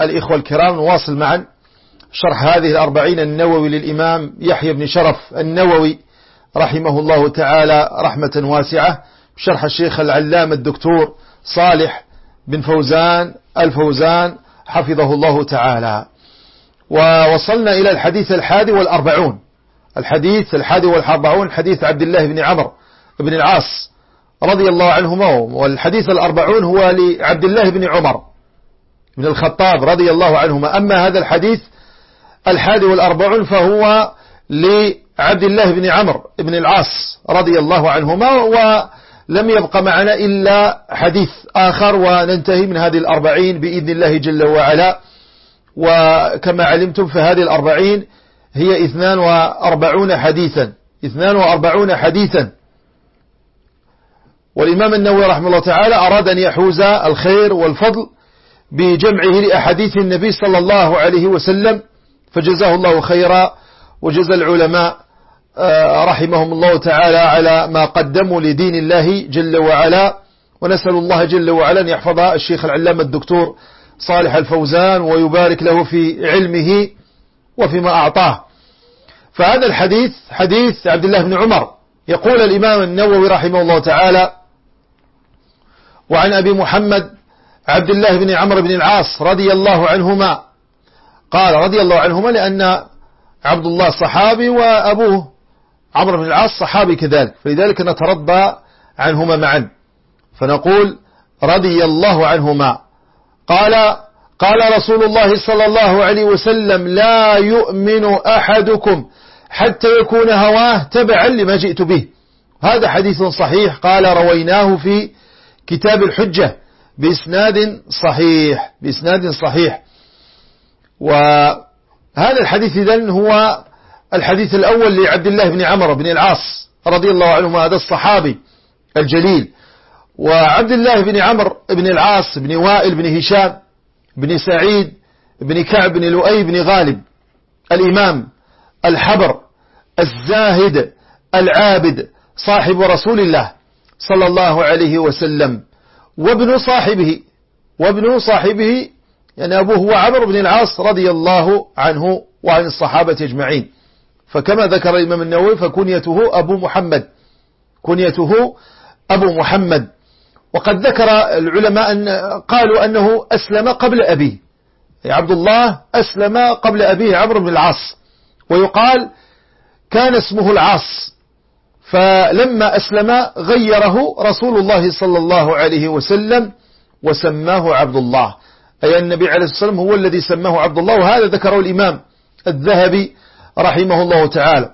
الإخوة الكرام نواصل معا. شرح هذه الأربعين النووي للإمام يحيى بن شرف النووي رحمه الله تعالى رحمة واسعة. شرح الشيخ العلام الدكتور صالح بن فوزان الفوزان حفظه الله تعالى. ووصلنا إلى الحديث الحادي والأربعون. الحديث الحادي والأربعون حديث عبد الله بن عمر بن العاص رضي الله عنهما. والحديث الأربعون هو لعبد الله بن عمر. بن الخطاب رضي الله عنهما. أما هذا الحديث الحادي والأربعون فهو لعبد الله بن عمر بن العاص رضي الله عنهما ولم يبق معنا إلا حديث آخر وننتهي من هذه الأربعين بإذن الله جل وعلا. وكما علمتم فهذه الأربعين هي اثنان وأربعون حديثا اثنان وأربعون حديثا. والإمام النووي رحمه الله تعالى أراد أن يحوز الخير والفضل بجمعه لأحاديث النبي صلى الله عليه وسلم فجزاه الله خيرا وجزى العلماء آه، رحمهم الله تعالى على ما قدموا لدين الله جل وعلا. ونسأل الله جل وعلا أن يحفظ الشيخ العلام الدكتور صالح الفوزان ويبارك له في علمه وفيما أعطاه. فهذا الحديث حديث عبد الله بن عمر. يقول الإمام النووي رحمه الله تعالى وعن أبي محمد عبد الله بن عمرو بن العاص رضي الله عنهما قال رضي الله عنهما لأن عبد الله صحابي وأبوه عمرو بن العاص صحابي كذلك فلذلك نترضى عنهما معا. فنقول رضي الله عنهما. قال قال رسول الله صلى الله عليه وسلم لا يؤمن أحدكم حتى يكون هواه تبعا لما جئت به. هذا حديث صحيح قال رويناه في كتاب الحجة. بإسناد صحيح بإسناد صحيح. وهذا الحديث إذن هو الحديث الأول لعبد الله بن عمر بن العاص رضي الله عنهما هذا الصحابي الجليل. وعبد الله بن عمر بن العاص بن وائل بن هشام بن سعيد بن كعب بن لؤي بن غالب الإمام الحبر الزاهد العابد صاحب رسول الله صلى الله عليه وسلم. وابن صاحبه وابن صاحبه يعني أبوه هو عمرو بن العاص رضي الله عنه وعن الصحابة أجمعين. فكما ذكر الإمام النووي فكنيته أبو محمد كنيته أبو محمد. وقد ذكر العلماء أن قالوا أنه أسلم قبل أبيه. عبد الله أسلم قبل أبيه عمرو بن العاص. ويقال كان اسمه العاص. فلما أسلم غيره رسول الله صلى الله عليه وسلم وسماه عبد الله. أي النبي عليه الصلاة والسلام هو الذي سماه عبد الله وهذا ذكره الإمام الذهبي رحمه الله تعالى.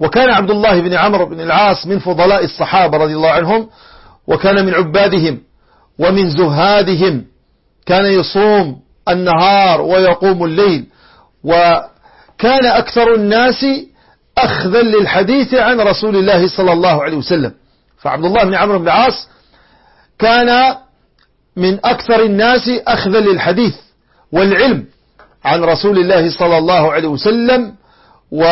وكان عبد الله بن عمرو بن العاص من فضلاء الصحابة رضي الله عنهم وكان من عبادهم ومن زهادهم. كان يصوم النهار ويقوم الليل. وكان أكثر الناس أخذا للحديث عن رسول الله صلى الله عليه وسلم. فعبد الله بن عمرو بن العاص كان من أكثر الناس أخذا للحديث والعلم عن رسول الله صلى الله عليه وسلم و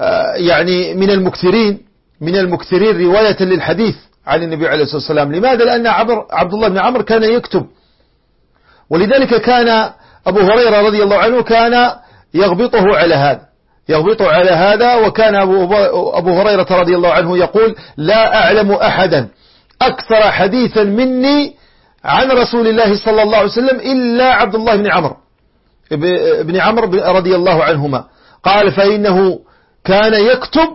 آه، يعني من المكثرين من المكثرين رواية للحديث عن النبي عليه الصلاة والسلام. لماذا؟ لأن عبد الله بن عمرو كان يكتب. ولذلك كان أبو هريرة رضي الله عنه كان يغبطه على هذا. يغبطه على هذا وكان أبو هريرة رضي الله عنه يقول لا أعلم أحدا أكثر حديثا مني عن رسول الله صلى الله عليه وسلم إلا عبد الله بن عمرو. بن عمرو رضي الله عنهما. قال فإنه كان يكتب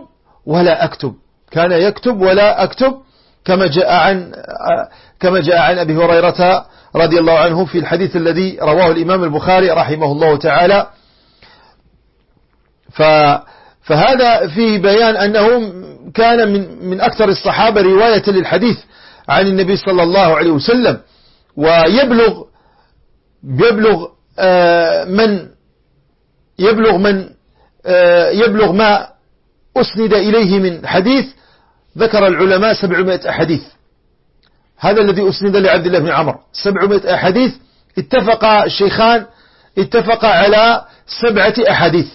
ولا أكتب. كان يكتب ولا أكتب كما جاء عن كما جاء عن أبي هريرة رضي الله عنه في الحديث الذي رواه الإمام البخاري رحمه الله تعالى. فهذا فيه بيان أنه كان من من أكثر الصحابة رواية للحديث عن النبي صلى الله عليه وسلم ويبلغ يبلغ آه، من يبلغ من آه، يبلغ ما أسند إليه من حديث ذكر العلماء سبعمائة أحاديث. هذا الذي أسند لعبد الله بن عمر. سبعمائة أحاديث اتفق الشيخان اتفق على سبعة أحاديث.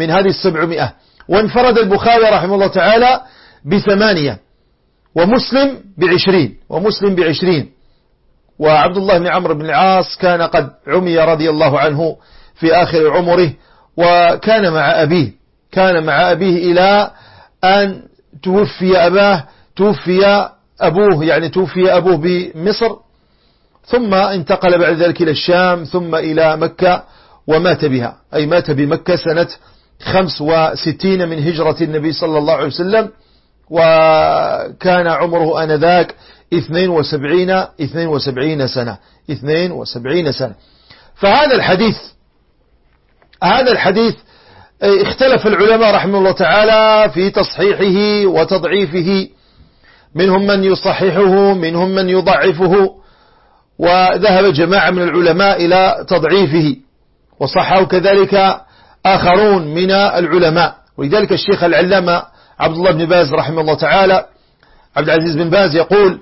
من هذه السبعمائة. وانفرد البخاري رحمه الله تعالى بثمانية ومسلم بعشرين ومسلم بعشرين. وعبد الله بن عمرو بن العاص كان قد عمي رضي الله عنه في آخر عمره وكان مع أبيه كان مع أبيه إلى أن توفي أباه توفي أبوه يعني توفي أبوه بمصر. ثم انتقل بعد ذلك إلى الشام ثم إلى مكة ومات بها. أي مات بمكة سنة خمس وستين من هجرة النبي صلى الله عليه وسلم وكان عمره وسبعين, اثنين وسبعين سنة اثنين وسبعين سنة. فهذا الحديث هذا الحديث اختلف العلماء رحمه الله تعالى في تصحيحه وتضعيفه. منهم من يصححه منهم من يضعفه. وذهب جماعة من العلماء إلى تضعيفه. وصحه كذلك آخرون من العلماء. ولذلك الشيخ العلامة عبد الله بن باز رحمه الله تعالى عبد العزيز بن باز يقول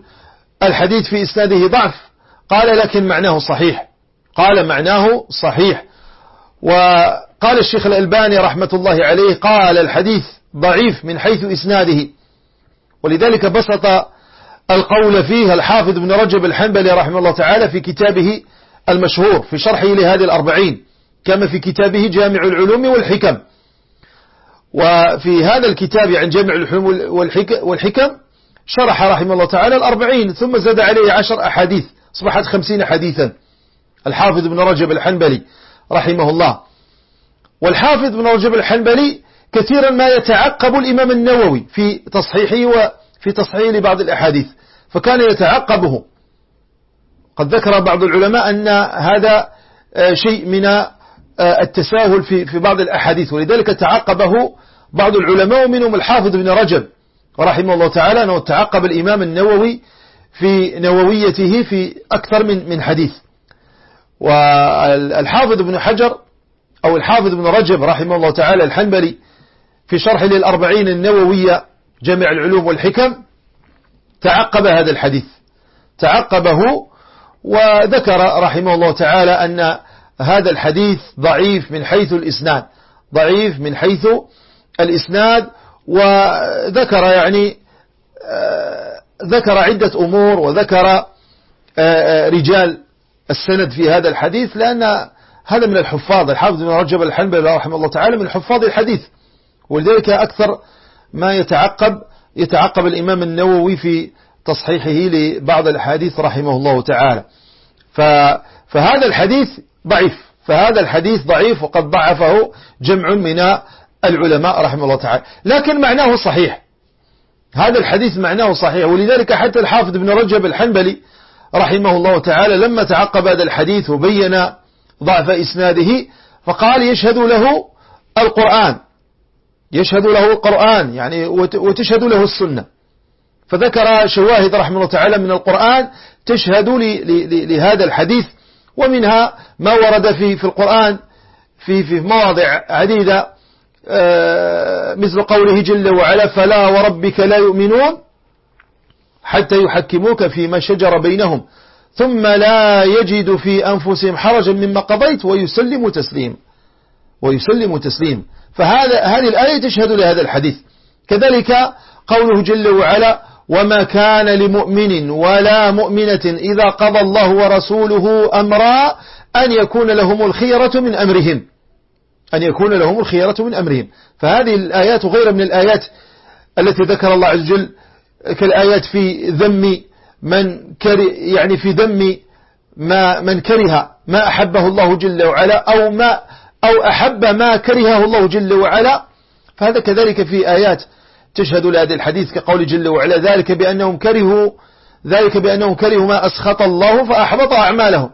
الحديث في إسناده ضعف. قال لكن معناه صحيح. قال معناه صحيح. وقال الشيخ الألباني رحمة الله عليه قال الحديث ضعيف من حيث إسناده. ولذلك بسط القول فيه الحافظ بن رجب الحنبلي رحمه الله تعالى في كتابه المشهور في شرحه لهذه الأربعين. كما في كتابه جامع العلوم والحكم. وفي هذا الكتاب عن جامع العلوم والحكم شرح رحمه الله تعالى الأربعين ثم زاد عليه عشر أحاديث أصبحت خمسين حديثا. الحافظ بن رجب الحنبلي رحمه الله. والحافظ بن رجب الحنبلي كثيرا ما يتعقب الإمام النووي في تصحيحه وفي تصحيح لبعض الأحاديث فكان يتعقبه. قد ذكر بعض العلماء أن هذا آه، شيء من التساهل في في بعض الأحاديث ولذلك تعقبه بعض العلماء ومنهم الحافظ بن رجب رحمه الله تعالى أنه تعقب الإمام النووي في نوويته في أكثر من من حديث. والحافظ بن حجر أو الحافظ بن رجب رحمه الله تعالى الحنبلي في شرح للأربعين النووية جمع العلوم والحكم تعقب هذا الحديث. تعقبه وذكر رحمه الله تعالى أن هذا الحديث ضعيف من حيث الإسناد. ضعيف من حيث الإسناد وذكر يعني آه، ذكر عدة أمور وذكر آه، آه، رجال السند في هذا الحديث لأن هذا من الحفاظ. الحافظ بن رجب الحنبلي رحمه الله تعالى من حفاظ الحديث. ولذلك أكثر ما يتعقب يتعقب الإمام النووي في تصحيحه لبعض الحديث رحمه الله تعالى. فهذا الحديث ضعيف. فهذا الحديث ضعيف وقد ضعفه جمع من العلماء رحمه الله تعالى. لكن معناه صحيح. هذا الحديث معناه صحيح. ولذلك حتى الحافظ بن رجب الحنبلي رحمه الله تعالى لما تعقب هذا الحديث وبين ضعف إسناده فقال يشهد له القرآن. يشهد له القرآن يعني وتشهد له السنة. فذكر شواهد رحمه الله تعالى من القرآن تشهد لهذا الحديث. ومنها ما ورد في في القرآن في في مواضع عديدة آه، مثل قوله جل وعلا فلا وربك لا يؤمنون حتى يحكموك فيما شجر بينهم ثم لا يجد في أنفسهم حرجا مما قضيت ويسلم تسليم ويسلم تسليم. فهذا هذه الآية تشهد لهذا الحديث. كذلك قوله جل وعلا وما كان لمؤمن ولا مؤمنة إذا قضى الله ورسوله أمرا أن يكون لهم الخيرة من أمرهم. أن يكون لهم الخيرة من أمرهم. فهذه الآيات غير من الآيات التي ذكر الله عز وجل كالآيات في ذم من كره يعني في ذم ما من كره ما أحبه الله جل وعلا أو ما أو أحب ما كرهه الله جل وعلا. فهذا كذلك في آيات تشهد لهذا الحديث كقول جل وعلا ذلك بأنهم كرهوا ذلك بأنهم كرهوا ما أسخط الله فأحبط أعمالهم.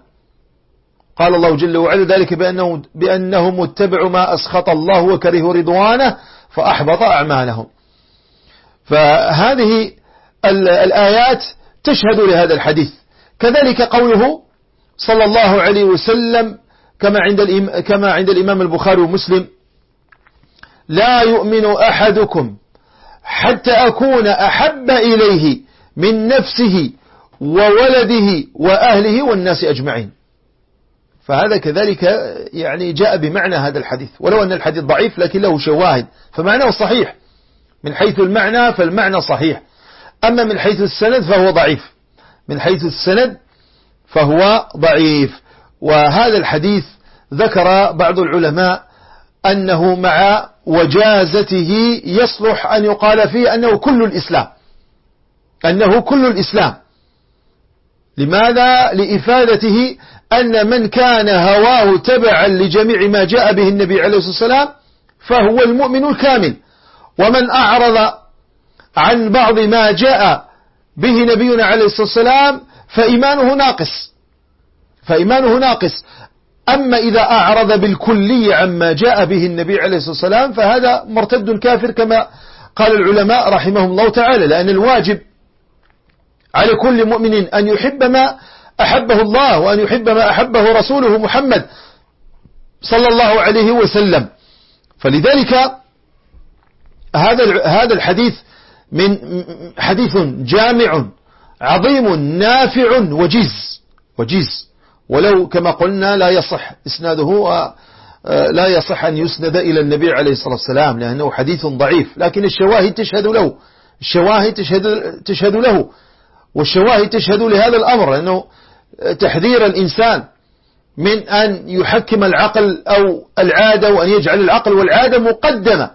قال الله جل وعلا ذلك بأنهم, بأنهم اتبعوا ما أسخط الله وكرهوا رضوانه فأحبط أعمالهم. فهذه الآيات تشهد لهذا الحديث. كذلك قوله صلى الله عليه وسلم كما عند كما عند الإمام البخاري ومسلم لا يؤمن أحدكم حتى أكون أحب إليه من نفسه وولده وأهله والناس أجمعين. فهذا كذلك يعني جاء بمعنى هذا الحديث. ولو أن الحديث ضعيف لكن له شواهد. فمعناه صحيح. من حيث المعنى فالمعنى صحيح. أما من حيث السند فهو ضعيف. من حيث السند فهو ضعيف. وهذا الحديث ذكر بعض العلماء أنه مع وجازته يصلح أن يقال فيه أنه كل الإسلام. أنه كل الإسلام. لماذا؟ لإفادته أن من كان هواه تبعا لجميع ما جاء به النبي عليه الصلاة والسلام فهو المؤمن الكامل. ومن أعرض عن بعض ما جاء به نبينا عليه الصلاة والسلام فإيمانه ناقص. فإيمانه ناقص. أما إذا أعرض بالكلية عما جاء به النبي عليه الصلاة والسلام فهذا مرتد كافر كما قال العلماء رحمهم الله تعالى لأن الواجب على كل مؤمن أن يحب ما أحبه الله وأن يحب ما أحبه رسوله محمد صلى الله عليه وسلم. فلذلك هذا هذا الحديث من حديث جامع عظيم نافع وجيز وجيز. ولو كما قلنا لا يصح إسناده لا يصح أن يسند إلى النبي عليه الصلاة والسلام لأنه حديث ضعيف. لكن الشواهد تشهد له. الشواهد تشهد, تشهد له. والشواهد تشهد لهذا الأمر لأنه تحذير الإنسان من أن يحكم العقل أو العادة وأن يجعل العقل والعادة مقدمة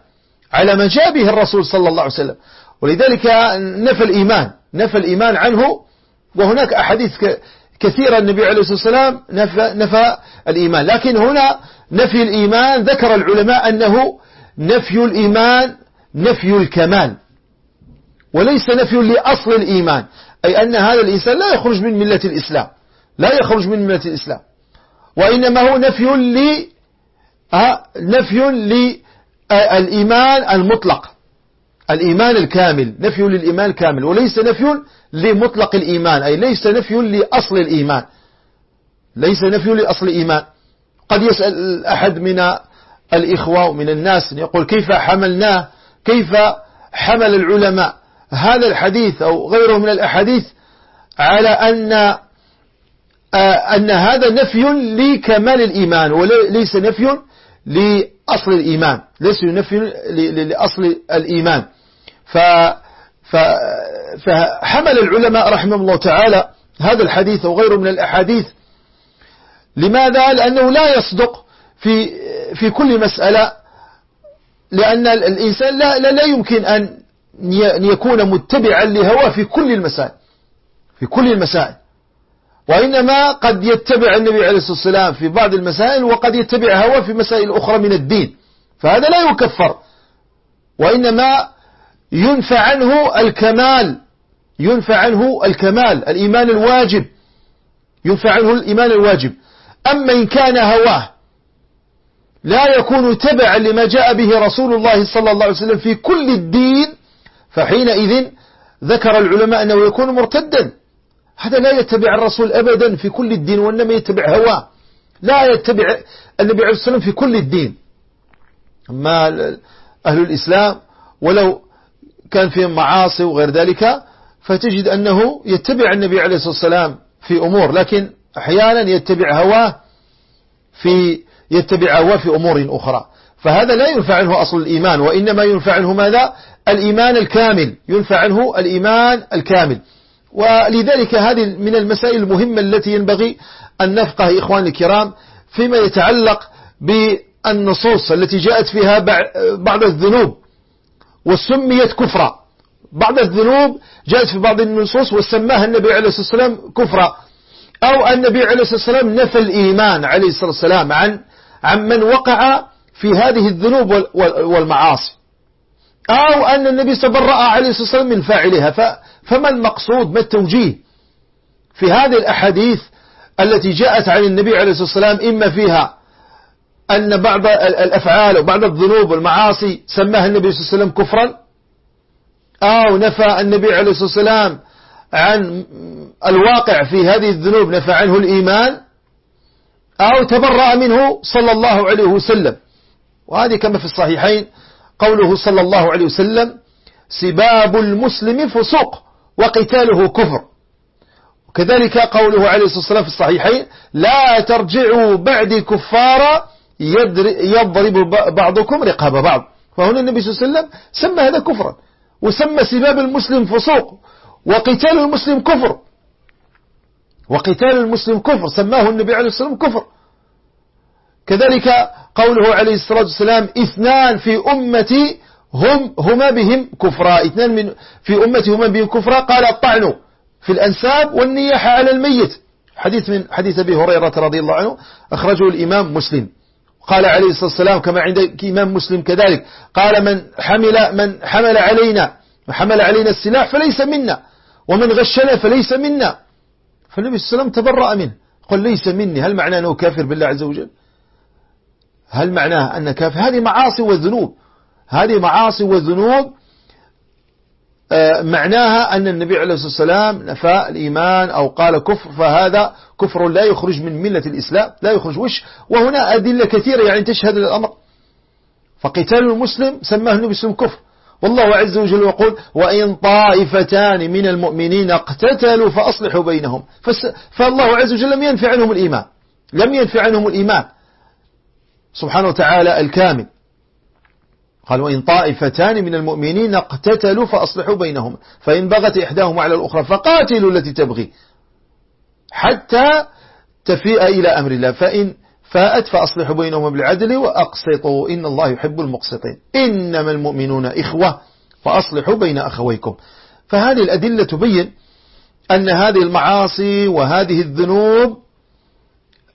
على ما جاء به الرسول صلى الله عليه وسلم. ولذلك نفى الإيمان. نفى الإيمان عنه وهناك أحاديث كثيرة النبي عليه الصلاة والسلام نفى, نفى الإيمان. لكن هنا نفي الإيمان ذكر العلماء أنه نفي الإيمان نفي الكمال وليس نفي لأصل الإيمان أي أن هذا الإنسان لا يخرج من ملة الإسلام لا يخرج من ملة الإسلام وإنما هو نفي ل نفي للإيمان المطلق. الإيمان الكامل نفي للإيمان الكامل وليس نفي لمطلق الإيمان أي ليس نفي لأصل الإيمان. ليس نفي لأصل الإيمان. قد يسأل أحد من الإخوة ومن الناس يقول كيف حملناه؟ كيف حمل العلماء؟ هذا الحديث أو غيره من الأحاديث على أن آه، أن هذا نفي لكمال الإيمان وليس نفي لأصل الإيمان ليس نفي لأصل الإيمان. ف فحمل العلماء رحمهم الله تعالى هذا الحديث وغيره من الأحاديث. لماذا؟ لأنه لا يصدق في في كل مسألة لأن الإنسان لا, لا, لا يمكن أن يكون متبعا لهواه في كل المسائل في كل المسائل. وإنما قد يتبع النبي عليه الصلاة والسلام في بعض المسائل وقد يتبع هواه في مسائل أخرى من الدين. فهذا لا يكفر. وإنما ينفى عنه الكمال ينفى عنه الكمال الإيمان الواجب ينفى عنه الإيمان الواجب. أما إن كان هواه لا يكون تبعا لما جاء به رسول الله صلى الله عليه وسلم في كل الدين فحينئذ ذكر العلماء أنه يكون مرتدا. هذا لا يتبع الرسول أبدا في كل الدين وإنما يتبع هواه. لا يتبع النبي عليه الصلاة والسلام في كل الدين. أما أهل الإسلام ولو كان فيهم معاصي وغير ذلك فتجد أنه يتبع النبي عليه الصلاة والسلام في أمور لكن أحيانا يتبع هواه في يتبع هواه في أمور أخرى. فهذا لا ينفع عنه أصل الإيمان وإنما ينفع عنه ماذا؟ الإيمان الكامل ينفع عنه الإيمان الكامل. ولذلك هذه من المسائل المهمة التي ينبغي أن نفقه إخوان الكرام فيما يتعلق بالنصوص التي جاءت فيها بعض الذنوب. وسميت كفرا. بعض الذنوب جاءت في بعض النصوص وسماها النبي عليه الصلاة والسلام كفرا. أو النبي عليه الصلاة والسلام نفى الإيمان عليه الصلاة والسلام عن من وقع في هذه الذنوب والمعاصي. أو أن النبي تبرأ عليه الصلاة والسلام من فاعلها. فما المقصود؟ ما التوجيه؟ في هذه الأحاديث التي جاءت عن النبي عليه الصلاة والسلام إما فيها أن بعض الأفعال وبعض الذنوب والمعاصي سماها النبي صلى الله عليه وسلم كفرا؟ أو نفى النبي عليه الصلاة والسلام عن الواقع في هذه الذنوب نفى عنه الإيمان؟ أو تبرأ منه صلى الله عليه وسلم؟ وهذه كما في الصحيحين قوله صلى الله عليه وسلم سباب المسلم فسوق وقتاله كفر. وكذلك قوله عليه الصلاة والسلام في الصحيحين لا ترجعوا بعد كفارا يضرب بعضكم رقاب بعض. فهنا النبي صلى الله عليه وسلم سمى هذا كفرا وسمى سباب المسلم فسوق وقتال المسلم كفر. وقتال المسلم كفر سماه النبي عليه الصلاة والسلام كفر. كذلك قوله عليه الصلاة والسلام اثنان في أمتي هم هما بهم كفرا. اثنان من في أمتي هما بهم كفرا. قال الطعن في الأنساب والنياحة على الميت. حديث من حديث أبي هريرة رضي الله عنه أخرجه الإمام مسلم. قال عليه الصلاة والسلام كما عند إمام مسلم كذلك قال من حمل من حمل علينا حمل علينا السلاح فليس منا ومن غشنا فليس منا. فالنبي صلى الله عليه وسلم تبرأ منه قل ليس مني هل معناه أنه كافر بالله عز وجل؟ هل معناه أن كافر؟ هذه معاصي وذنوب هذه معاصي وذنوب معناها أن النبي عليه الصلاة والسلام نفى الإيمان أو قال كفر فهذا كفر لا يخرج من ملة الإسلام لا يخرج وش؟ وهنا أدلة كثيرة يعني تشهد للأمر فقتال المسلم سماه النبي صلى كفر. والله عز وجل يقول وإن طائفتان من المؤمنين اقتتلوا فأصلحوا بينهم فالله عز وجل لم ينفع عنهم الإيمان لم ينفع عنهم الإيمان. سبحانه وتعالى الكامل. قال وإن طائفتان من المؤمنين اقتتلوا فأصلحوا بينهم فإن بغت إحداهما على الأخرى فقاتلوا التي تبغي حتى تفيء إلى أمر الله فإن فاءت فأصلحوا بينهم بالعدل وأقسطوا إن الله يحب المقسطين إنما المؤمنون إخوة فأصلحوا بين أخويكم. فهذه الأدلة تبين أن هذه المعاصي وهذه الذنوب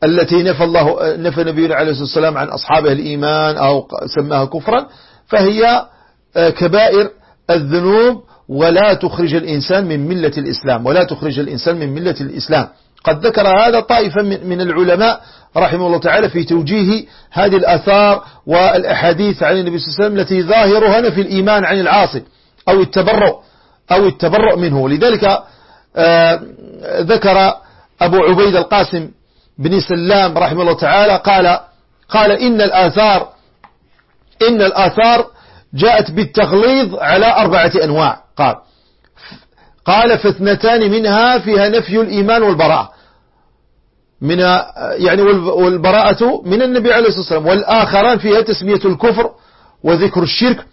التي نفى الله نفى نبينا عليه الصلاة والسلام عن أصحابه الإيمان أو سماها كفرا فهي آه، كبائر الذنوب ولا تخرج الإنسان من ملة الإسلام ولا تخرج الإنسان من ملة الإسلام. قد ذكر هذا طائفة من العلماء رحمه الله تعالى في توجيه هذه الأثار والأحاديث عن النبي صلى الله عليه وسلم التي ظاهرها نفي الإيمان عن العاصي أو التبرؤ أو التبرؤ منه. لذلك آه، ذكر أبو عبيد القاسم بن سلام رحمه الله تعالى قال قال إن الآثار إن الآثار جاءت بالتغليظ على أربعة أنواع. قال. قال فاثنتان منها فيها نفي الإيمان والبراءة. من يعني والبراءة من النبي عليه الصلاة والسلام. والآخران فيها تسمية الكفر وذكر الشرك.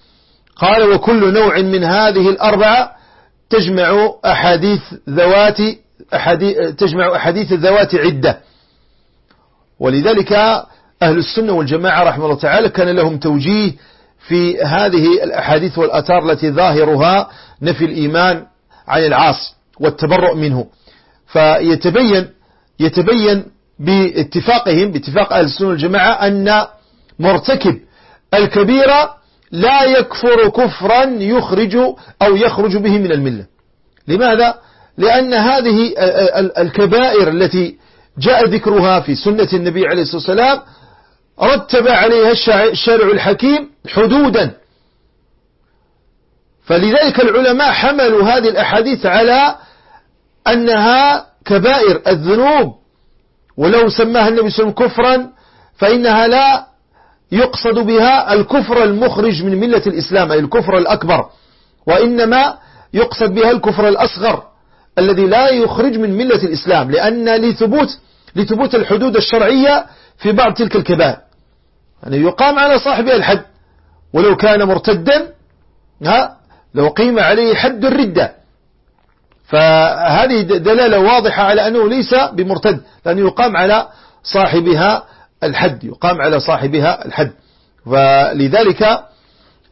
قال وكل نوع من هذه الأربعة تجمع أحاديث ذوات أحاديث تجمع أحاديث الذوات عدة. ولذلك أهل السنة والجماعة رحمه الله تعالى كان لهم توجيه في هذه الأحاديث والأثار التي ظاهرها نفي الإيمان عن العاص والتبرؤ منه فيتبين يتبين باتفاقهم باتفاق أهل السنة والجماعة أن مرتكب الكبيرة لا يكفر كفرا يخرج أو يخرج به من الملة لماذا؟ لأن هذه الكبائر التي جاء ذكرها في سنة النبي عليه الصلاة والسلام رتب عليها الشارع الحكيم حدودا. فلذلك العلماء حملوا هذه الأحاديث على أنها كبائر الذنوب. ولو سماها النبي صلى الله عليه وسلم كفرا فإنها لا يقصد بها الكفر المخرج من ملة الإسلام أي الكفر الأكبر. وإنما يقصد بها الكفر الأصغر الذي لا يخرج من ملة الإسلام لأن لثبوت لثبوت الحدود الشرعية في بعض تلك الكبائر. يعني يقام على صاحبها الحد. ولو كان مرتدا ها لو قيم عليه حد الردة. فهذه دلالة واضحة على أنه ليس بمرتد لأنه يقام على صاحبها الحد يقام على صاحبها الحد. فلذلك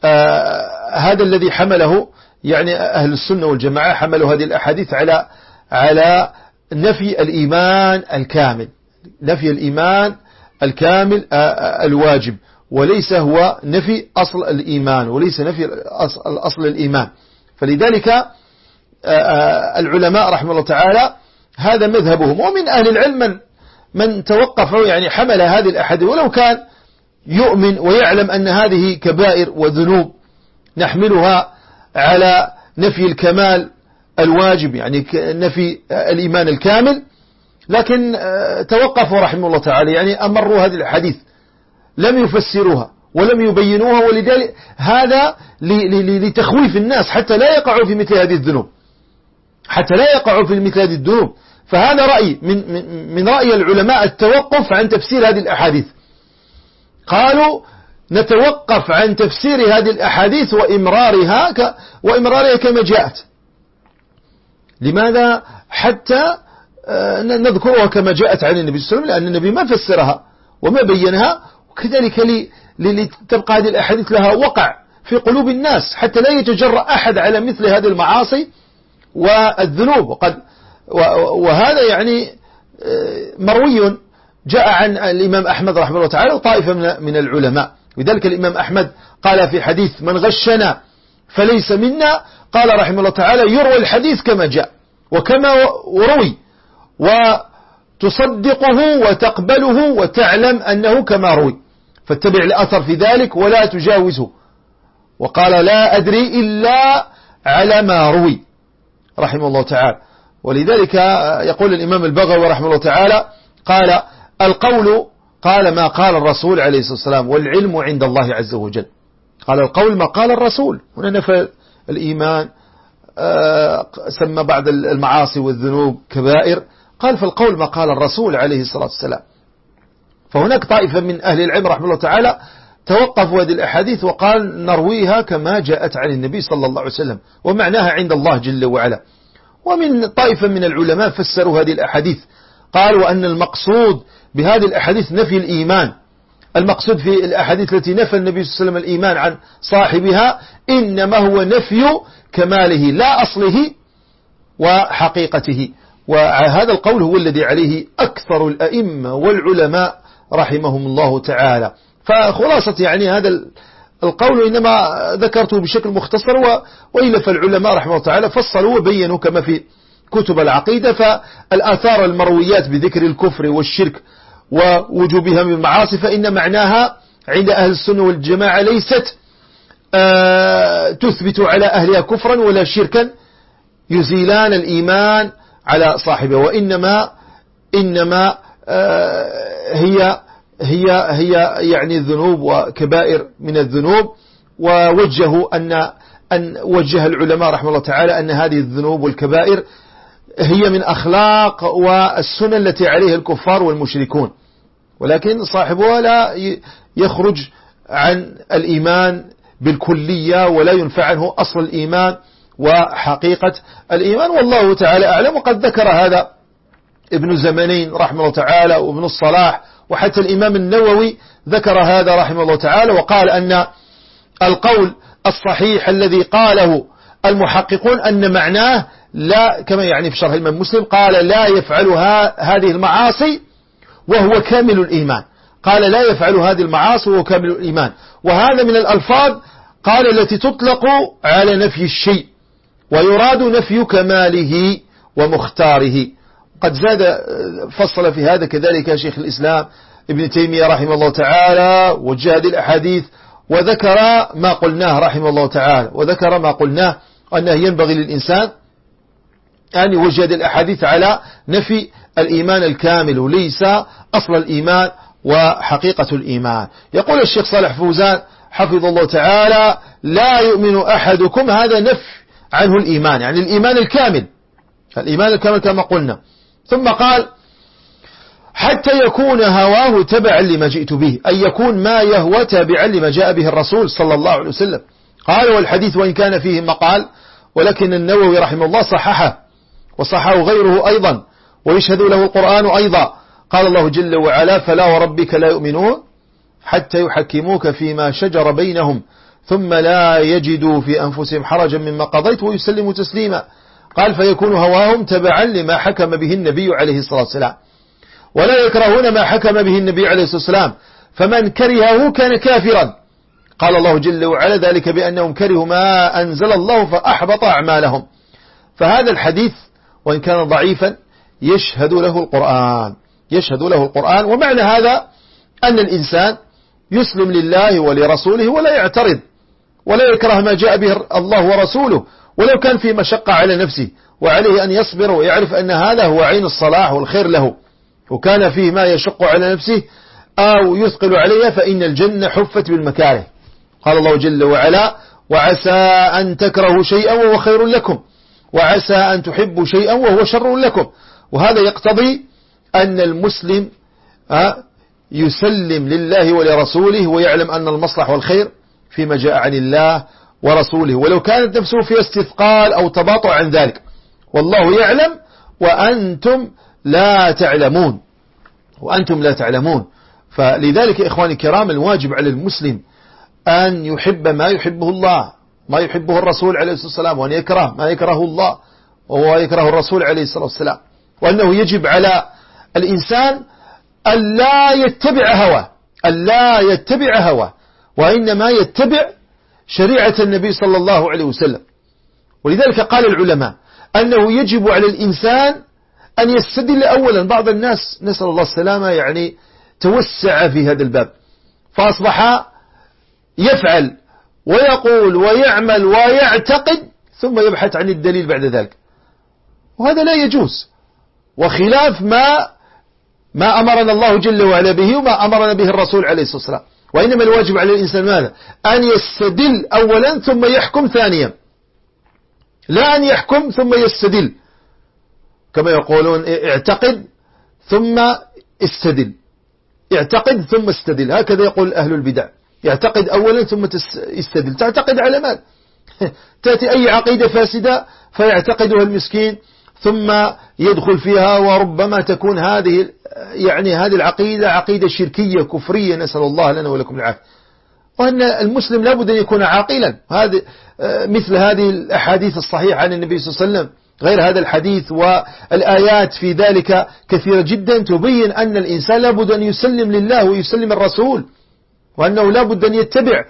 آه هذا الذي حمله يعني أهل السنة والجماعة حملوا هذه الأحاديث على على نفي الإيمان الكامل. نفي الإيمان الكامل الواجب. وليس هو نفي أصل الإيمان وليس نفي أصل الإيمان. فلذلك العلماء رحمه الله تعالى هذا مذهبهم. ومن أهل العلم من, من توقفوا يعني حمل هذه الأحاديث ولو كان يؤمن ويعلم أن هذه كبائر وذنوب نحملها على نفي الكمال الواجب يعني نفي الإيمان الكامل. لكن آه، توقفوا رحمه الله تعالى. يعني أمروا هذه الحديث لم يفسروها ولم يبينوها ولذلك هذا لتخويف الناس حتى لا يقعوا في مثل هذه الذنوب. حتى لا يقعوا في مثل هذه الذنوب. فهذا رأي من, من, رأي العلماء التوقف عن تفسير هذه الأحاديث. قالوا نتوقف عن تفسير هذه الأحاديث وإمرارها وإمرارها كما جاءت. لماذا؟ حتى نذكرها كما جاءت عن النبي صلى الله عليه وسلم لأن النبي ما فسرها وما بينها وكذلك لتبقى هذه الأحاديث لها وقع في قلوب الناس حتى لا يتجرأ أحد على مثل هذه المعاصي والذنوب. وقد وهذا يعني آه، مروي جاء عن الإمام أحمد رحمه الله تعالى وطائفة من العلماء. لذلك الإمام أحمد قال في حديث من غشنا فليس منا قال رحمه الله تعالى يروى الحديث كما جاء وكما روي وتصدقه وتقبله وتعلم أنه كما روي. فاتبع الأثر في ذلك ولا تجاوزه. وقال لا أدري إلا على ما روي. رحمه الله تعالى. ولذلك يقول الإمام البغوي رحمه الله تعالى قال القول قال ما قال الرسول عليه الصلاة والسلام والعلم عند الله عز وجل. قال القول ما قال الرسول. هنا نفى الإيمان آه، سمى بعض المعاصي والذنوب كبائر. قال فالقول ما قال الرسول عليه الصلاة والسلام. فهناك طائفة من أهل العلم رحمه الله تعالى توقفوا هذه الأحاديث وقال نرويها كما جاءت عن النبي صلى الله عليه وسلم ومعناها عند الله جل وعلا. ومن طائفة من العلماء فسروا هذه الأحاديث. قالوا أن المقصود بهذه الأحاديث نفي الإيمان. المقصود في الأحاديث التي نفى النبي صلى الله عليه وسلم الإيمان عن صاحبها إنما هو نفي كماله لا أصله وحقيقته. وهذا القول هو الذي عليه أكثر الأئمة والعلماء رحمهم الله تعالى. فخلاصة يعني هذا القول إنما ذكرته بشكل مختصر وإلا فالعلماء رحمه الله تعالى فصلوا وبينوا كما في كتب العقيدة. فالآثار المرويات بذكر الكفر والشرك ووجوبها من المعاصي فإن معناها عند أهل السنة والجماعة ليست آه، تثبت على أهلها كفرا ولا شركا. يزيلان الإيمان على صاحبه وإنما إنما آه، هي هي هي يعني الذنوب وكبائر من الذنوب ووجهوا أن أن وجه العلماء رحمه الله تعالى أن هذه الذنوب والكبائر هي من أخلاق والسنة التي عليها الكفار والمشركون. ولكن صاحبها لا يخرج عن الإيمان بالكلية ولا ينفع عنه أصل الإيمان وحقيقة الإيمان والله تعالى أعلم. وقد ذكر هذا ابن زمنين رحمه الله تعالى وابن الصلاح وحتى الإمام النووي ذكر هذا رحمه الله تعالى وقال أن القول الصحيح الذي قاله المحققون أن معناه لا كما يعني في شرح الإمام مسلم قال لا يفعلها هذه المعاصي وهو كامل الإيمان. قال لا يفعل هذه المعاصي وهو كامل الإيمان. وهذا من الألفاظ قال التي تطلق على نفي الشيء. ويراد نفي كماله ومختاره. قد زاد فصل في هذا كذلك شيخ الإسلام ابن تيمية رحمه الله تعالى وجه هذه الأحاديث وذكر ما قلناه رحمه الله تعالى وذكر ما قلناه أنه ينبغي للإنسان أن يوجد الأحاديث على نفي الإيمان الكامل وليس أصل الإيمان وحقيقة الإيمان. يقول الشيخ صالح فوزان حفظ الله تعالى لا يؤمن أحدكم هذا نفي عنه الإيمان يعني الإيمان الكامل. الإيمان الكامل كما قلنا. ثم قال حتى يكون هواه تبعا لما جئت به أن يكون ما يهوى تابعا لما جاء به الرسول صلى الله عليه وسلم. قال والحديث وإن كان فيه مقال ولكن النووي رحمه الله صححه وصححه غيره أيضا ويشهد له القرآن أيضا. قال الله جل وعلا فلا وربك لا يؤمنون حتى يحكموك فيما شجر بينهم. ثم لا يجدوا في أنفسهم حرجا مما قضيت ويسلموا تسليما. قال فيكون هواهم تبعا لما حكم به النبي عليه الصلاة والسلام. ولا يكرهون ما حكم به النبي عليه الصلاة والسلام. فمن كرهه كان كافرا. قال الله جل وعلا ذلك بأنهم كرهوا ما أنزل الله فأحبط أعمالهم. فهذا الحديث وإن كان ضعيفا يشهد له القرآن. يشهد له القرآن. ومعنى هذا أن الإنسان يسلم لله ولرسوله ولا يعترض. ولا يكره ما جاء به الله ورسوله ولو كان في مشقة على نفسه وعليه أن يصبر ويعرف أن هذا هو عين الصلاح والخير له. وكان فيه ما يشق على نفسه أو يثقل عليها فإن الجنة حفت بالمكاره. قال الله جل وعلا وعسى أن تكرهوا شيئا وهو خير لكم وعسى أن تحبوا شيئا وهو شر لكم. وهذا يقتضي أن المسلم يسلم لله ولرسوله ويعلم أن المصلح والخير فيما جاء عن الله ورسوله. ولو كانت نفسه في استثقال أو تباطؤ عن ذلك. والله يعلم وأنتم لا تعلمون. وأنتم لا تعلمون. فلذلك إخواني الكرام الواجب على المسلم أن يحب ما يحبه الله ما يحبه الرسول عليه الصلاة والسلام وأن يكره ما يكرهه الله وهو يكره الرسول عليه الصلاة والسلام. وأنه يجب على الإنسان أن لا يتبع هواه أن لا يتبع هواه. وإنما يتبع شريعة النبي صلى الله عليه وسلم. ولذلك قال العلماء أنه يجب على الإنسان أن يستدل أولا. بعض الناس نسأل الله السلامة يعني توسع في هذا الباب. فأصبح يفعل ويقول ويعمل ويعتقد ثم يبحث عن الدليل بعد ذلك. وهذا لا يجوز. وخلاف ما ما أمرنا الله جل وعلا به وما أمرنا به الرسول عليه الصلاة والسلام. وإنما الواجب على الإنسان ماذا؟ أن يستدل أولا ثم يحكم ثانيا. لا أن يحكم ثم يستدل. كما يقولون اعتقد ثم استدل. اعتقد ثم استدل. هكذا يقول أهل البدع. يعتقد أولا ثم يستدل. تعتقد على ماذا؟ تأتي أي عقيدة فاسدة فيعتقدها المسكين. ثم يدخل فيها وربما تكون هذه يعني هذه العقيدة عقيدة شركية كفرية نسأل الله لنا ولكم العافية. وأن المسلم لابد أن يكون عاقلا. هذه مثل هذه الأحاديث الصحيحة عن النبي صلى الله عليه وسلم غير هذا الحديث والآيات في ذلك كثيرة جدا تبين أن الإنسان لابد أن يسلم لله ويسلم الرسول وأنه لابد أن يتبع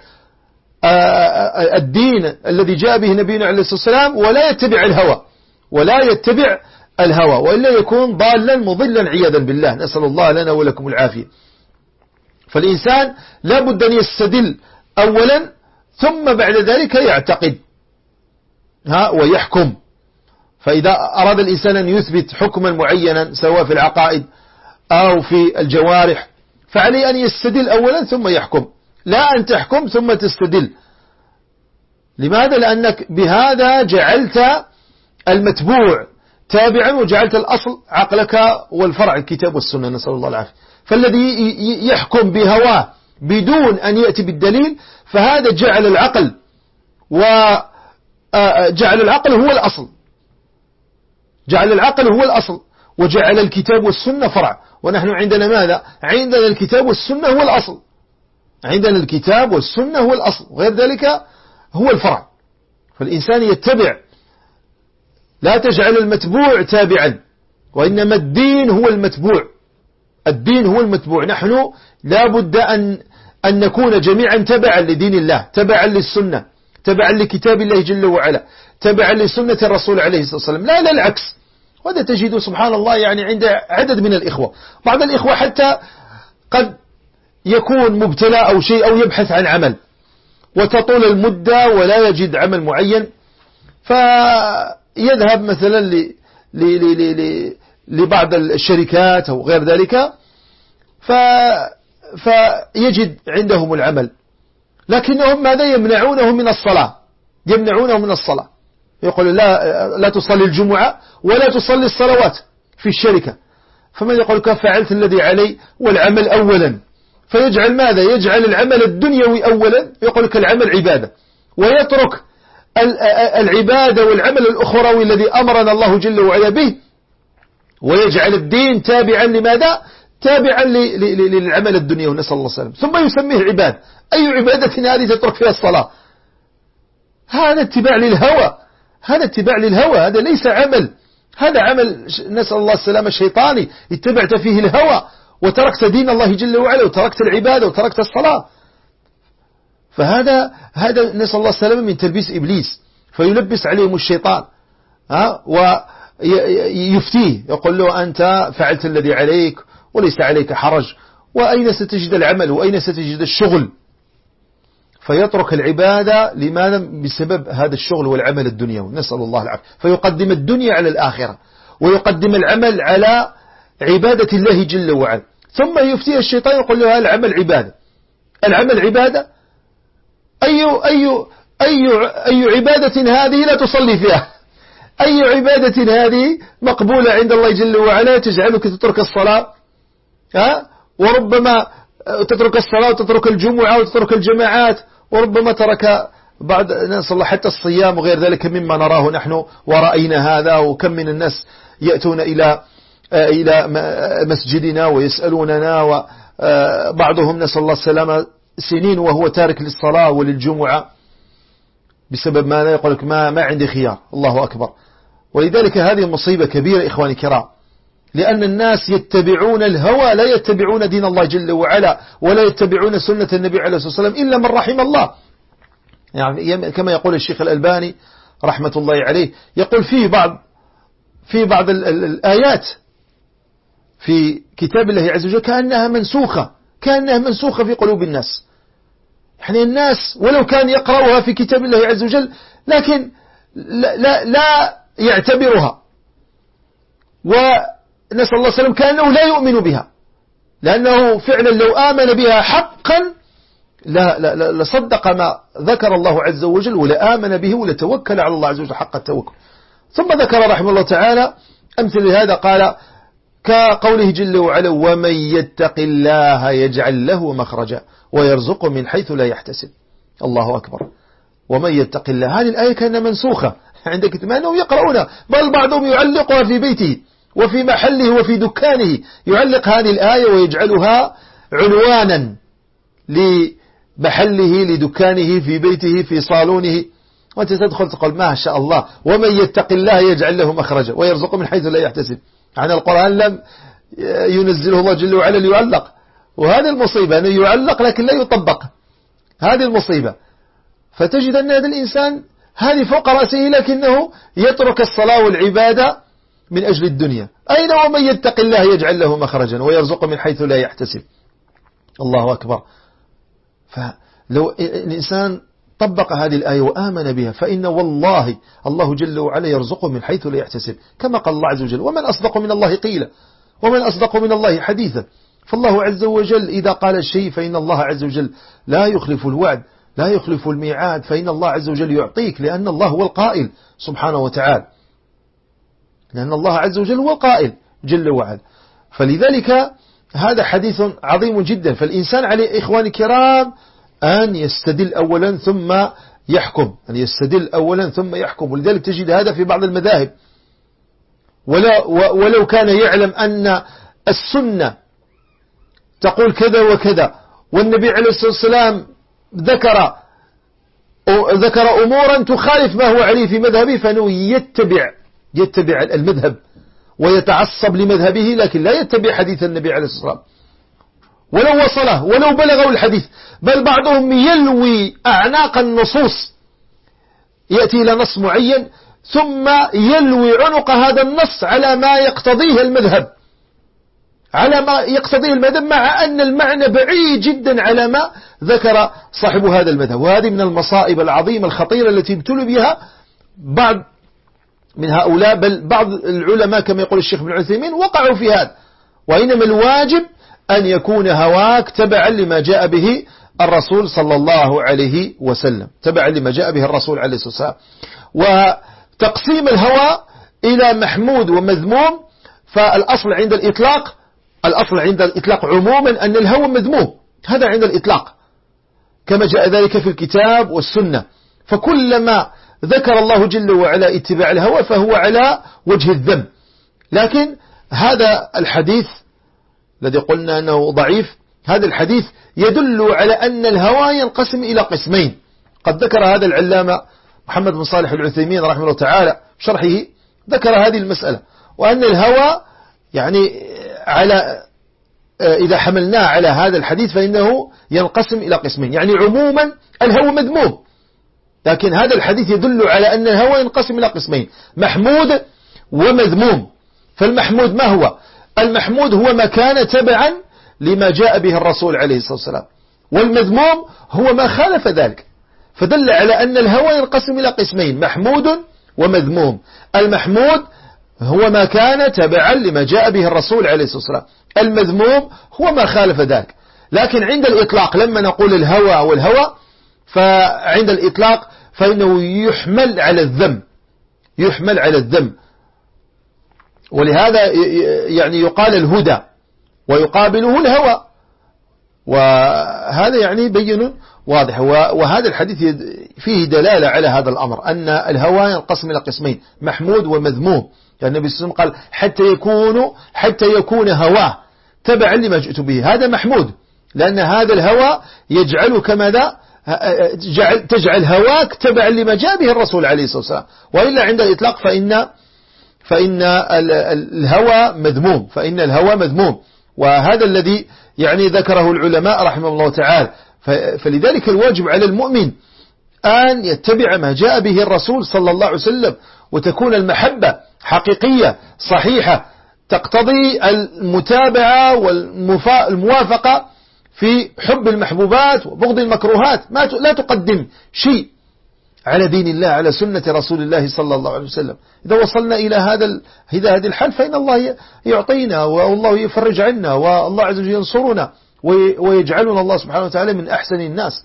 الدين الذي جاء به نبينا عليه الصلاة والسلام ولا يتبع الهوى. ولا يتبع الهوى وإلا يكون ضالا مضلا عياذا بالله. نسأل الله لنا ولكم العافية. فالإنسان لا بد أن يستدل أولا ثم بعد ذلك يعتقد ها ويحكم. فإذا أراد الإنسان أن يثبت حكما معينا سواء في العقائد أو في الجوارح فعليه أن يستدل أولا ثم يحكم. لا أن تحكم ثم تستدل. لماذا؟ لأنك بهذا جعلت المتبوع تابعا وجعلت الأصل عقلك والفرع الكتاب والسنة نسأل الله العافية. فالذي يحكم بهواه بدون أن يأتي بالدليل فهذا جعل العقل وجعل العقل هو الأصل. جعل العقل هو الأصل وجعل الكتاب والسنة فرع. ونحن عندنا ماذا؟ عندنا الكتاب والسنة هو الأصل. عندنا الكتاب والسنة هو الأصل وغير ذلك هو الفرع. فالإنسان يتبع لا تجعل المتبوع تابعا وإنما الدين هو المتبوع. الدين هو المتبوع. نحن لا بد أن, أن نكون جميعا تبعا لدين الله تبعا للسنة تبعا لكتاب الله جل وعلا تبعا لسنة الرسول عليه الصلاة والسلام. لا لا العكس. وهذا تجد سبحان الله يعني عند عدد من الإخوة. بعض الإخوة حتى قد يكون مبتلى أو شيء أو يبحث عن عمل وتطول المدة ولا يجد عمل معين. فيذهب مثلا ل لبعض الشركات أو غير ذلك ف فيجد عندهم العمل. لكنهم ماذا يمنعونه من الصلاة؟ يمنعونه من الصلاة. يقول لا لا تصلي الجمعة ولا تصلي الصلوات في الشركة. فمن يقول لك فعلت الذي علي والعمل أولا. فيجعل ماذا؟ يجعل العمل الدنيوي أولا. يقول لك العمل عبادة. ويترك العبادة والعمل الأخروي الذي أمرنا الله جل وعلا به ويجعل الدين تابعا لماذا؟ تابعا للعمل الدنيوي نسأل الله السلام ثم يسميه عباد أي عبادة هذه تترك فيها الصلاة؟ هذا اتباع للهوى. هذا اتباع للهوى. هذا ليس عمل. هذا عمل نسأل الله السلامة الشيطاني. اتبعت فيه الهوى. وتركت دين الله جل وعلا وتركت العبادة وتركت الصلاة. فهذا هذا نسأل الله السلامة من تلبيس إبليس فيلبس عليهم الشيطان ها ويفتيه يقول له أنت فعلت الذي عليك وليس عليك حرج وأين ستجد العمل وأين ستجد الشغل؟ فيترك العبادة لماذا؟ بسبب هذا الشغل والعمل الدنيوي نسأل الله العافية. فيقدم الدنيا على الآخرة ويقدم العمل على عبادة الله جل وعلا. ثم يفتي الشيطان يقول له العمل عبادة. العمل عبادة أي, أي, أي, أي عبادة هذه لا تصلي فيها. أي عبادة هذه مقبولة عند الله جل وعلا تجعلك تترك الصلاة. ها؟ وربما تترك الصلاة وتترك الجمعة وتترك الجماعات. وربما ترك بعد نسأل الله حتى الصيام وغير ذلك مما نراه نحن ورأينا هذا. وكم من الناس يأتون إلى إلى مسجدنا ويسألوننا وبعضهم نسأل الله السلامة سنين وهو تارك للصلاة وللجمعة بسبب ما لا يقول لك ما, ما عندي خيار. الله أكبر. ولذلك هذه مصيبة كبيرة إخواني الكرام. لأن الناس يتبعون الهوى لا يتبعون دين الله جل وعلا ولا يتبعون سنة النبي عليه الصلاة والسلام إلا من رحم الله. يعني كما يقول الشيخ الألباني رحمة الله عليه يقول في بعض في بعض الآيات في كتاب الله عز وجل كأنها منسوخة كأنها منسوخة في قلوب الناس. يعني الناس ولو كان يقرأها في كتاب الله عز وجل لكن لا, لا, لا يعتبرها. ونسأل الله سلم كأنه لا يؤمن بها. لأنه فعلا لو آمن بها حقا لا لا لا لصدق ما ذكر الله عز وجل ولآمن به ولتوكل على الله عز وجل حق التوكل. ثم ذكر رحمه الله تعالى أمثل هذا قال كقوله جل وعلا ومن يتق الله يجعل له مخرجا ويرزقه من حيث لا يحتسب. الله أكبر. ومن يتق الله هذه الآية كانت منسوخة. عندك كتمانه يقرؤونها بل بعضهم يعلقها في بيته وفي محله وفي دكانه. يعلق هذه الآية ويجعلها عنوانا لمحله لدكانه في بيته في صالونه. وأنت تدخل تقول ما شاء الله. ومن يتق الله يجعل له مخرجا ويرزقه من حيث لا يحتسب. عن القرآن لم ينزله الله جل وعلا ليعلق. وهذه المصيبة أنه يعلق لكن لا يطبق. هذه المصيبة. فتجد أن هذا الإنسان هذه فوق رأسه لكنه يترك الصلاة والعبادة من أجل الدنيا. أين ومن يتق الله يجعل له مخرجا ويرزق من حيث لا يحتسب؟ الله أكبر. فلو الإنسان طبق هذه الآية وآمن بها فإن والله الله جل وعلا يرزقه من حيث لا يحتسب. كما قال الله عز وجل ومن أصدق من الله قيلا ومن أصدق من الله حديثا. فالله عز وجل إذا قال الشيء فإن الله عز وجل لا يخلف الوعد لا يخلف الميعاد فإن الله عز وجل يعطيك لأن الله هو القائل سبحانه وتعالى. لأن الله عز وجل هو القائل جل وعلا. فلذلك هذا حديث عظيم جدا. فالإنسان عليه إخواني الكرام أن يستدل أولا ثم يحكم أن يستدل أولا ثم يحكم. ولذلك تجد هذا في بعض المذاهب. ولو كان يعلم أن السنة تقول كذا وكذا والنبي عليه الصلاة والسلام ذكر ذكر أمورا تخالف ما هو عليه في مذهبه فأنه يتبع يتبع المذهب ويتعصب لمذهبه لكن لا يتبع حديث النبي عليه الصلاة والسلام. ولو وصله ولو بلغوا الحديث بل بعضهم يلوي أعناق النصوص. يأتي إلى نص معين ثم يلوي عنق هذا النص على ما يقتضيه المذهب. على ما يقتضيه المذهب مع أن المعنى بعيد جدا على ما ذكر صاحب هذا المذهب. وهذه من المصائب العظيمة الخطيرة التي ابتلوا بها بعض من هؤلاء بل بعض العلماء كما يقول الشيخ بن عثيمين وقعوا في هذا. وإنما الواجب أن يكون هواك تبعا لما جاء به الرسول صلى الله عليه وسلم تبعا لما جاء به الرسول عليه الصلاة والسلام. وتقسيم الهوى إلى محمود ومذموم فالأصل عند الإطلاق الأصل عند الإطلاق عموما أن الهوى مذموم. هذا عند الإطلاق كما جاء ذلك في الكتاب والسنة. فكلما ذكر الله جل وعلا اتباع الهوى فهو على وجه الذم. لكن هذا الحديث الذي قلنا أنه ضعيف هذا الحديث يدل على أن الهوى ينقسم إلى قسمين. قد ذكر هذا العلامة محمد بن صالح العثيمين رحمه الله تعالى شرحه ذكر هذه المسألة وأن الهوى يعني على إذا حملناه على هذا الحديث فإنه ينقسم إلى قسمين يعني عموما الهوى مذموم. لكن هذا الحديث يدل على أن الهوى ينقسم إلى قسمين محمود ومذموم. فالمحمود ما هو؟ المحمود هو ما كان تبعا لما جاء به الرسول عليه الصلاة والسلام. والمذموم هو ما خالف ذلك. فدل على أن الهوى ينقسم إلى قسمين محمود ومذموم. المحمود هو ما كان تبعا لما جاء به الرسول عليه الصلاة والسلام. المذموم هو ما خالف ذلك. لكن عند الإطلاق لما نقول الهوى أو الهوى فعند الإطلاق فإنه يحمل على الذم. يحمل على الذم. ولهذا يعني يقال الهدى ويقابله الهوى. وهذا يعني بين واضح. وهذا الحديث فيه دلالة على هذا الأمر أن الهوى ينقسم إلى قسمين محمود ومذموم. يعني النبي صلى الله عليه وسلم قال حتى يكون حتى يكون هواه. تبعا لما جئت به. هذا محمود لأن هذا الهوى يجعلك ماذا تجعل هواك تبعا لما جاء به الرسول عليه الصلاة والسلام. وإلا عند الإطلاق فإن فإن الهوى مذموم فإن الهوى مذموم. وهذا الذي يعني ذكره العلماء رحمه الله تعالى. فلذلك الواجب على المؤمن أن يتبع ما جاء به الرسول صلى الله عليه وسلم وتكون المحبة حقيقية صحيحة تقتضي المتابعة والموافقة في حب المحبوبات وبغض المكروهات. ما لا تقدم شيء. على دين الله على سنة رسول الله صلى الله عليه وسلم. إذا وصلنا إلى هذا إلى هذه الحال فإن الله يعطينا والله يفرج عنا والله عز وجل ينصرنا ويجعلنا الله سبحانه وتعالى من أحسن الناس.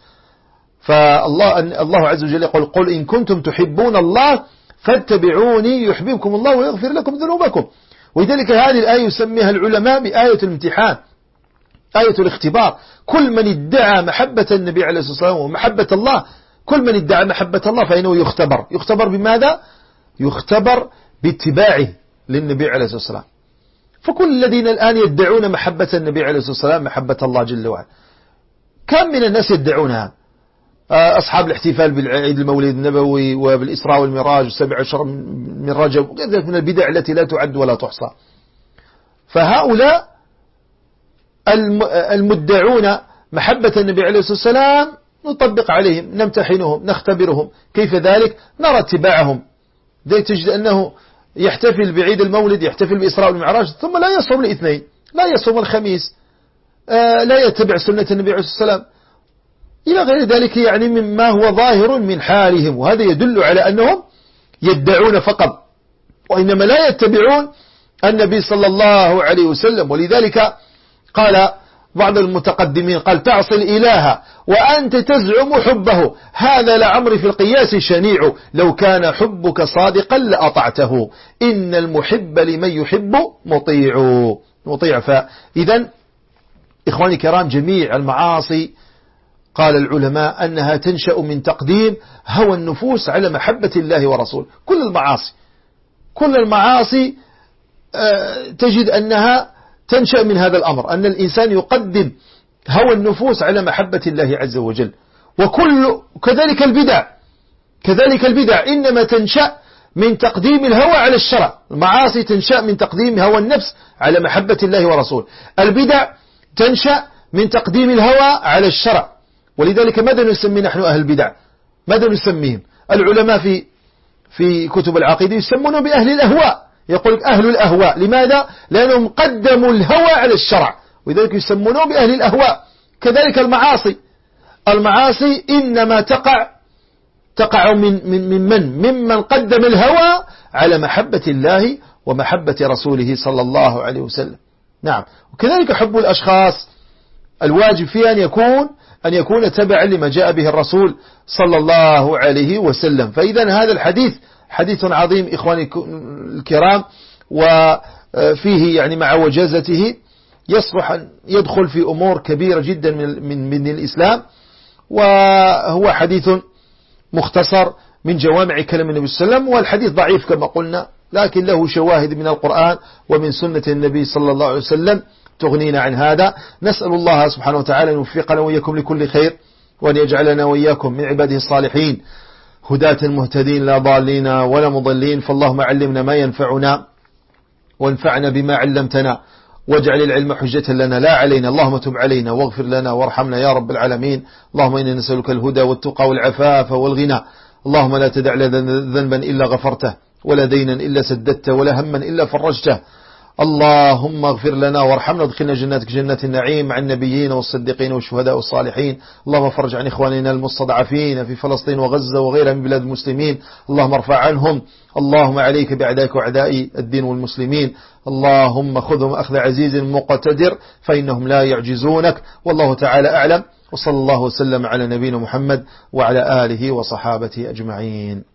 فالله الله عز وجل يقول قل إن كنتم تحبون الله فاتبعوني يحببكم الله ويغفر لكم ذنوبكم. ولذلك هذه الآية يسميها العلماء بآية الامتحان آية الاختبار. كل من ادعى محبة النبي عليه الصلاة والسلام ومحبة الله كل من ادعى محبة الله فإنه يختبر. يختبر بماذا؟ يختبر باتباعه للنبي عليه الصلاة والسلام. فكل الذين الآن يدعون محبة النبي عليه الصلاة والسلام محبة الله جل وعلا. كم من الناس يدعونها؟ آه، أصحاب الاحتفال بالعيد المولد النبوي وبالإسراء والمراج والسبع عشر من رجب وكذلك من البدع التي لا تعد ولا تحصى. فهؤلاء المدعون محبة النبي عليه الصلاة والسلام نطبق عليهم نمتحنهم نختبرهم. كيف ذلك؟ نرى اتباعهم. ذلك تجد أنه يحتفل بعيد المولد يحتفل بإسراء والمعراج ثم لا يصوم الاثنين لا يصوم الخميس آه، لا يتبع سنة النبي عليه الصلاة والسلام. إلى غير ذلك يعني مما هو ظاهر من حالهم وهذا يدل على أنهم يدعون فقط وإنما لا يتبعون النبي صلى الله عليه وسلم. ولذلك قال بعض المتقدمين قال تعصي الإله وأنت تزعم حبه. هذا لعمر في القياس شنيع. لو كان حبك صادقا لأطعته. إن المحب لمن يحب مطيع. مطيع. فإذا إخواني الكرام جميع المعاصي قال العلماء أنها تنشأ من تقديم هوى النفوس على محبة الله ورسوله. كل المعاصي. كل المعاصي آه، تجد أنها تنشأ من هذا الأمر أن الإنسان يقدم هوى النفوس على محبة الله عز وجل. وكل كذلك البدع. كذلك البدع. إنما تنشأ من تقديم الهوى على الشرع. المعاصي تنشأ من تقديم هوى النفس على محبة الله ورسوله. البدع تنشأ من تقديم الهوى على الشرع. ولذلك ماذا نسمي نحن أهل البدع؟ ماذا نسميهم؟ العلماء في في كتب العقيدة يسمونه بأهل الأهواء. يقول أهل الأهواء. لماذا؟ لأنهم قدموا الهوى على الشرع. ولذلك يسمونه بأهل الأهواء. كذلك المعاصي. المعاصي إنما تقع تقع من من من من؟ ممن قدم الهوى على محبة الله ومحبة رسوله صلى الله عليه وسلم. نعم. وكذلك حب الأشخاص. الواجب فيه أن يكون أن يكون تبعا لما جاء به الرسول صلى الله عليه وسلم. فإذا هذا الحديث حديث عظيم إخواني الكرام وفيه يعني مع وجازته يصلح أن يدخل في أمور كبيرة جدا من, من, من الإسلام وهو حديث مختصر من جوامع كلام النبي صلى الله عليه وسلم والحديث ضعيف كما قلنا لكن له شواهد من القرآن ومن سنة النبي صلى الله عليه وسلم تغنينا عن هذا. نسأل الله سبحانه وتعالى أن يوفقنا وإياكم لكل خير وأن يجعلنا وإياكم من عباده الصالحين. هداة مهتدين لا ضالين ولا مضلين فاللهم علمنا ما ينفعنا وانفعنا بما علمتنا واجعل العلم حجة لنا لا علينا اللهم تب علينا واغفر لنا وارحمنا يا رب العالمين. اللهم إنا نسألك الهدى والتقى والعفاف والغنى. اللهم لا تدع لنا ذنبا إلا غفرته ولا دينا إلا سددته ولا هما إلا فرجته. اللهم اغفر لنا وارحمنا وادخلنا جناتك جنة النعيم مع النبيين والصديقين والشهداء والصالحين. اللهم فرج عن إخواننا المستضعفين في فلسطين وغزة وغيرها من بلاد المسلمين. اللهم ارفع عنهم. اللهم عليك بأعدائك وأعداء الدين والمسلمين. اللهم خذهم أخذ عزيز مقتدر فإنهم لا يعجزونك. والله تعالى أعلم. وصلى الله وسلم على نبينا محمد وعلى آله وصحابته أجمعين.